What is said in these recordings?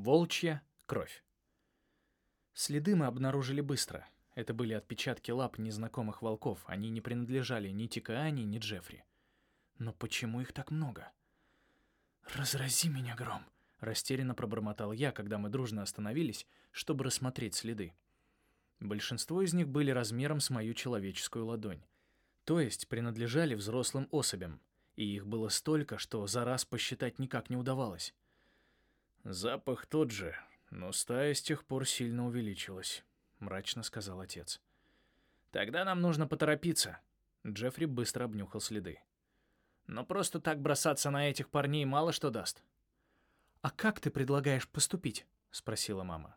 Волчья кровь. Следы мы обнаружили быстро. Это были отпечатки лап незнакомых волков. Они не принадлежали ни Тикаани, ни Джеффри. Но почему их так много? «Разрази меня, гром!» — растерянно пробормотал я, когда мы дружно остановились, чтобы рассмотреть следы. Большинство из них были размером с мою человеческую ладонь. То есть принадлежали взрослым особям, и их было столько, что за раз посчитать никак не удавалось. «Запах тот же, но стая с тех пор сильно увеличилась», — мрачно сказал отец. «Тогда нам нужно поторопиться». Джеффри быстро обнюхал следы. «Но просто так бросаться на этих парней мало что даст». «А как ты предлагаешь поступить?» — спросила мама.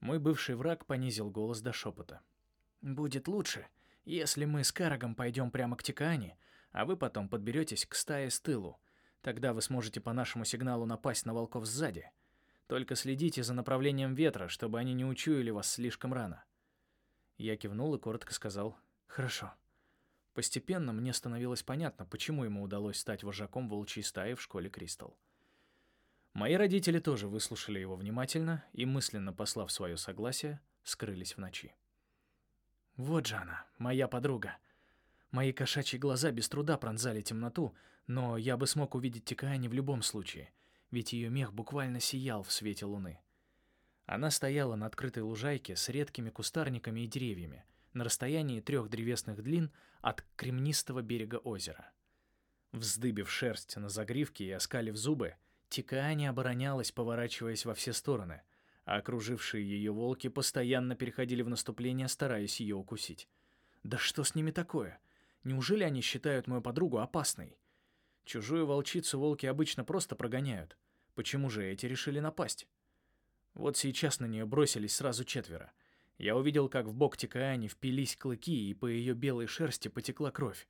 Мой бывший враг понизил голос до шепота. «Будет лучше, если мы с Карагом пойдем прямо к Тикаане, а вы потом подберетесь к стае с тылу. Тогда вы сможете по нашему сигналу напасть на волков сзади. Только следите за направлением ветра, чтобы они не учуяли вас слишком рано». Я кивнул и коротко сказал «Хорошо». Постепенно мне становилось понятно, почему ему удалось стать вожаком волчьей стаи в школе Кристал. Мои родители тоже выслушали его внимательно и, мысленно послав свое согласие, скрылись в ночи. Вот же она, моя подруга. Мои кошачьи глаза без труда пронзали темноту, но я бы смог увидеть Тикаани в любом случае, ведь ее мех буквально сиял в свете луны. Она стояла на открытой лужайке с редкими кустарниками и деревьями, на расстоянии трех древесных длин от кремнистого берега озера. Вздыбив шерсть на загривке и оскалив зубы, Тикаани оборонялась, поворачиваясь во все стороны, а окружившие ее волки постоянно переходили в наступление, стараясь ее укусить. Да что с ними такое? Неужели они считают мою подругу опасной? Чужую волчицу волки обычно просто прогоняют. Почему же эти решили напасть? Вот сейчас на нее бросились сразу четверо. Я увидел, как в бок Тикаани впились клыки, и по ее белой шерсти потекла кровь.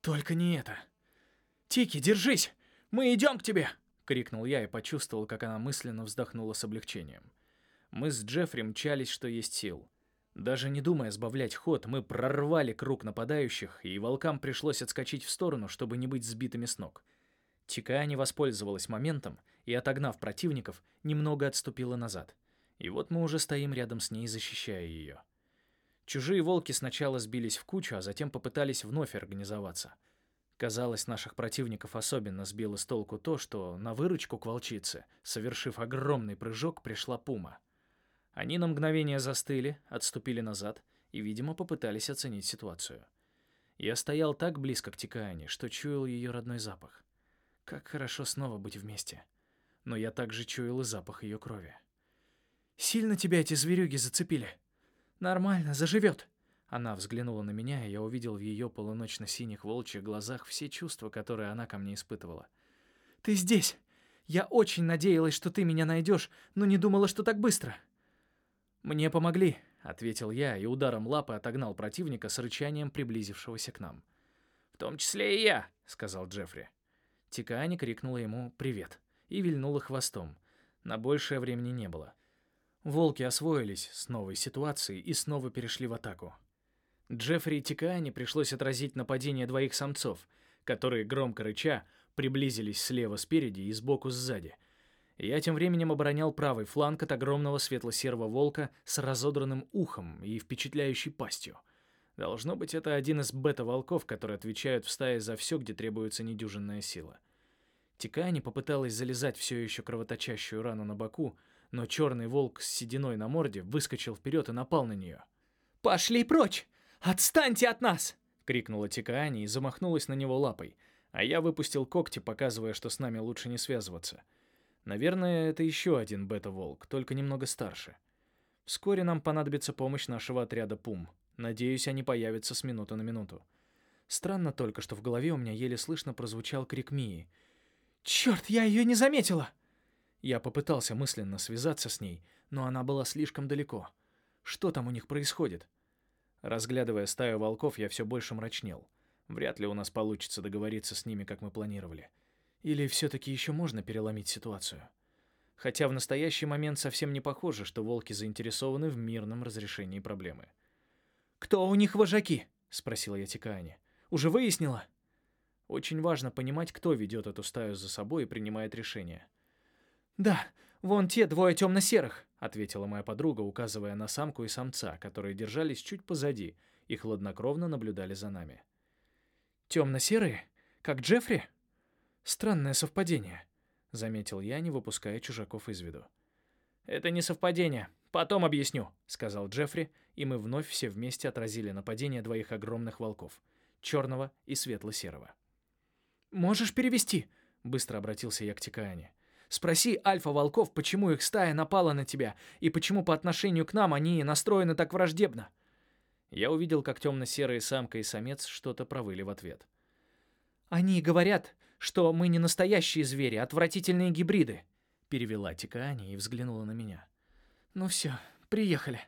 «Только не это!» «Тики, держись! Мы идем к тебе!» крикнул я и почувствовал, как она мысленно вздохнула с облегчением. Мы с Джеффри мчались, что есть сил. Даже не думая сбавлять ход, мы прорвали круг нападающих, и волкам пришлось отскочить в сторону, чтобы не быть сбитыми с ног. Тикаани воспользовалась моментом и, отогнав противников, немного отступила назад. И вот мы уже стоим рядом с ней, защищая ее. Чужие волки сначала сбились в кучу, а затем попытались вновь организоваться — Казалось, наших противников особенно сбило с толку то, что на выручку к волчице, совершив огромный прыжок, пришла пума. Они на мгновение застыли, отступили назад и, видимо, попытались оценить ситуацию. Я стоял так близко к Тикаане, что чуял ее родной запах. Как хорошо снова быть вместе. Но я также чуял и запах ее крови. «Сильно тебя эти зверюги зацепили?» «Нормально, заживет», она взглянула на меня, и я увидел в ее полуночно-синих волчьих глазах все чувства, которые она ко мне испытывала. «Ты здесь! Я очень надеялась, что ты меня найдешь, но не думала, что так быстро!» «Мне помогли», — ответил я и ударом лапы отогнал противника с рычанием приблизившегося к нам. «В том числе и я», — сказал Джеффри. Тикаани крикнула ему «Привет» и вильнула хвостом. На большее времени не было. Волки освоились с новой ситуацией и снова перешли в атаку. Джеффри и Тикаани пришлось отразить нападение двоих самцов, которые, громко рыча, приблизились слева спереди и сбоку сзади. Я тем временем оборонял правый фланг от огромного светло-серого волка с разодранным ухом и впечатляющей пастью. Должно быть, это один из бета-волков, которые отвечают в стае за все, где требуется недюжинная сила. Тикаани попыталась залезать все еще кровоточащую рану на боку, но черный волк с сединой на морде выскочил вперед и напал на нее. «Пошли прочь! «Отстаньте от нас!» — крикнула Тикаани и замахнулась на него лапой, а я выпустил когти, показывая, что с нами лучше не связываться. Наверное, это еще один бета-волк, только немного старше. Вскоре нам понадобится помощь нашего отряда Пум. Надеюсь, они появятся с минуты на минуту. Странно только, что в голове у меня еле слышно прозвучал крик Мии. «Черт, я ее не заметила!» Я попытался мысленно связаться с ней, но она была слишком далеко. Что там у них происходит? Разглядывая стаю волков, я все больше мрачнел. Вряд ли у нас получится договориться с ними, как мы планировали. Или все-таки еще можно переломить ситуацию? Хотя в настоящий момент совсем не похоже, что волки заинтересованы в мирном разрешении проблемы. «Кто у них вожаки?» — спросила я Тикаане. «Уже выяснила?» Очень важно понимать, кто ведет эту стаю за собой и принимает решения. «Да, «Вон те двое темно-серых», — ответила моя подруга, указывая на самку и самца, которые держались чуть позади и хладнокровно наблюдали за нами. «Темно-серые? Как Джеффри?» «Странное совпадение», — заметил я, не выпуская чужаков из виду. «Это не совпадение. Потом объясню», — сказал Джеффри, и мы вновь все вместе отразили нападение двоих огромных волков — черного и светло-серого. «Можешь перевести?» — быстро обратился я к Тикаане. Спроси альфа-волков, почему их стая напала на тебя, и почему по отношению к нам они настроены так враждебно». Я увидел, как темно-серые самка и самец что-то провыли в ответ. «Они говорят, что мы не настоящие звери, а отвратительные гибриды», — перевела Тикаани и взглянула на меня. «Ну все, приехали».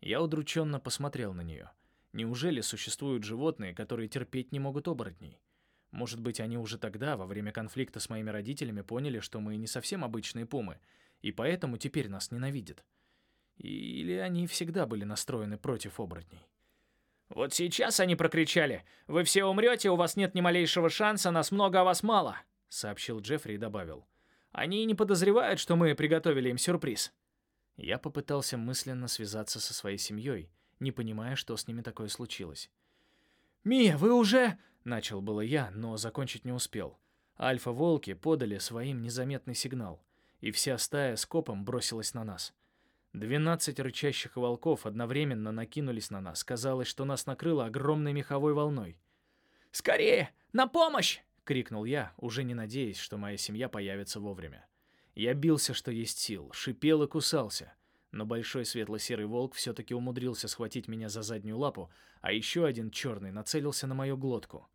Я удрученно посмотрел на нее. Неужели существуют животные, которые терпеть не могут оборотней? Может быть, они уже тогда, во время конфликта с моими родителями, поняли, что мы не совсем обычные пумы, и поэтому теперь нас ненавидят. Или они всегда были настроены против оборотней. «Вот сейчас они прокричали. Вы все умрете, у вас нет ни малейшего шанса, нас много, а вас мало», — сообщил Джеффри и добавил. «Они не подозревают, что мы приготовили им сюрприз». Я попытался мысленно связаться со своей семьей, не понимая, что с ними такое случилось. «Мия, вы уже...» Начал было я, но закончить не успел. Альфа-волки подали своим незаметный сигнал, и вся стая скопом бросилась на нас. Двенадцать рычащих волков одновременно накинулись на нас. Казалось, что нас накрыло огромной меховой волной. «Скорее! На помощь!» — крикнул я, уже не надеясь, что моя семья появится вовремя. Я бился, что есть сил, шипел и кусался но большой светло-серый волк все-таки умудрился схватить меня за заднюю лапу, а еще один черный нацелился на мою глотку.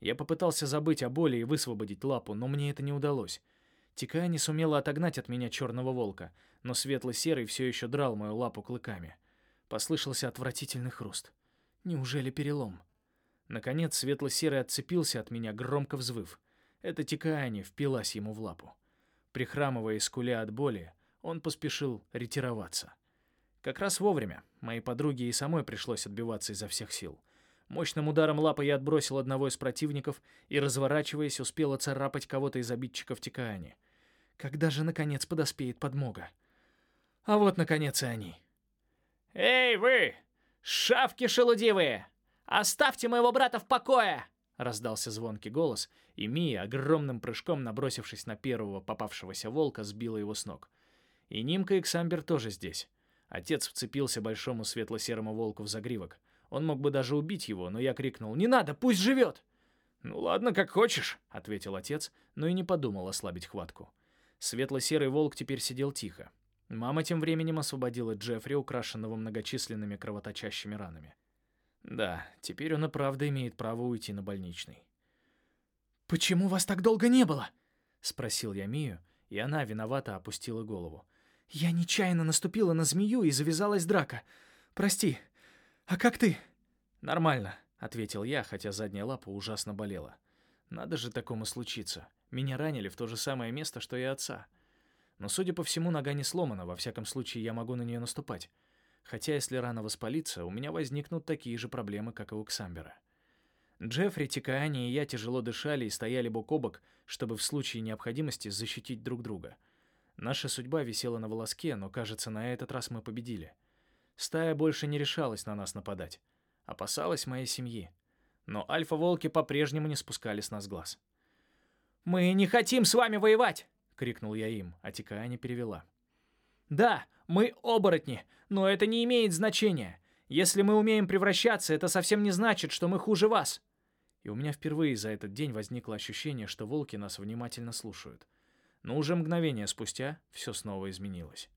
Я попытался забыть о боли и высвободить лапу, но мне это не удалось. Тикая не сумела отогнать от меня черного волка, но светло-серый все еще драл мою лапу клыками. Послышался отвратительный хруст. Неужели перелом? Наконец светло-серый отцепился от меня, громко взвыв. Это Тикаани впилась ему в лапу. Прихрамывая и скуля от боли, он поспешил ретироваться. Как раз вовремя. Моей подруге и самой пришлось отбиваться изо всех сил. Мощным ударом лапы я отбросил одного из противников и, разворачиваясь, успел оцарапать кого-то из обидчиков Тикаани. Когда же, наконец, подоспеет подмога? А вот, наконец, и они. «Эй, вы! Шавки шелудивые! Оставьте моего брата в покое!» Раздался звонкий голос, и Мия, огромным прыжком набросившись на первого попавшегося волка, сбила его с ног. И Нимка и Ксамбер тоже здесь. Отец вцепился большому светло-серому волку в загривок. Он мог бы даже убить его, но я крикнул «Не надо, пусть живет!» «Ну ладно, как хочешь», — ответил отец, но и не подумал ослабить хватку. Светло-серый волк теперь сидел тихо. Мама тем временем освободила Джеффри, украшенного многочисленными кровоточащими ранами. Да, теперь он и правда имеет право уйти на больничный. «Почему вас так долго не было?» — спросил я Мию, и она виновато опустила голову. «Я нечаянно наступила на змею и завязалась драка. Прости. А как ты?» «Нормально», — ответил я, хотя задняя лапа ужасно болела. «Надо же такому случиться. Меня ранили в то же самое место, что и отца. Но, судя по всему, нога не сломана, во всяком случае, я могу на нее наступать. Хотя, если рана воспалится, у меня возникнут такие же проблемы, как и у Ксамбера». Джеффри, Тикаани и я тяжело дышали и стояли бок о бок, чтобы в случае необходимости защитить друг друга — Наша судьба висела на волоске, но, кажется, на этот раз мы победили. Стая больше не решалась на нас нападать. Опасалась моей семьи. Но альфа-волки по-прежнему не спускали с нас глаз. «Мы не хотим с вами воевать!» — крикнул я им, а Тикая не перевела. «Да, мы оборотни, но это не имеет значения. Если мы умеем превращаться, это совсем не значит, что мы хуже вас». И у меня впервые за этот день возникло ощущение, что волки нас внимательно слушают но уже мгновение спустя все снова изменилось.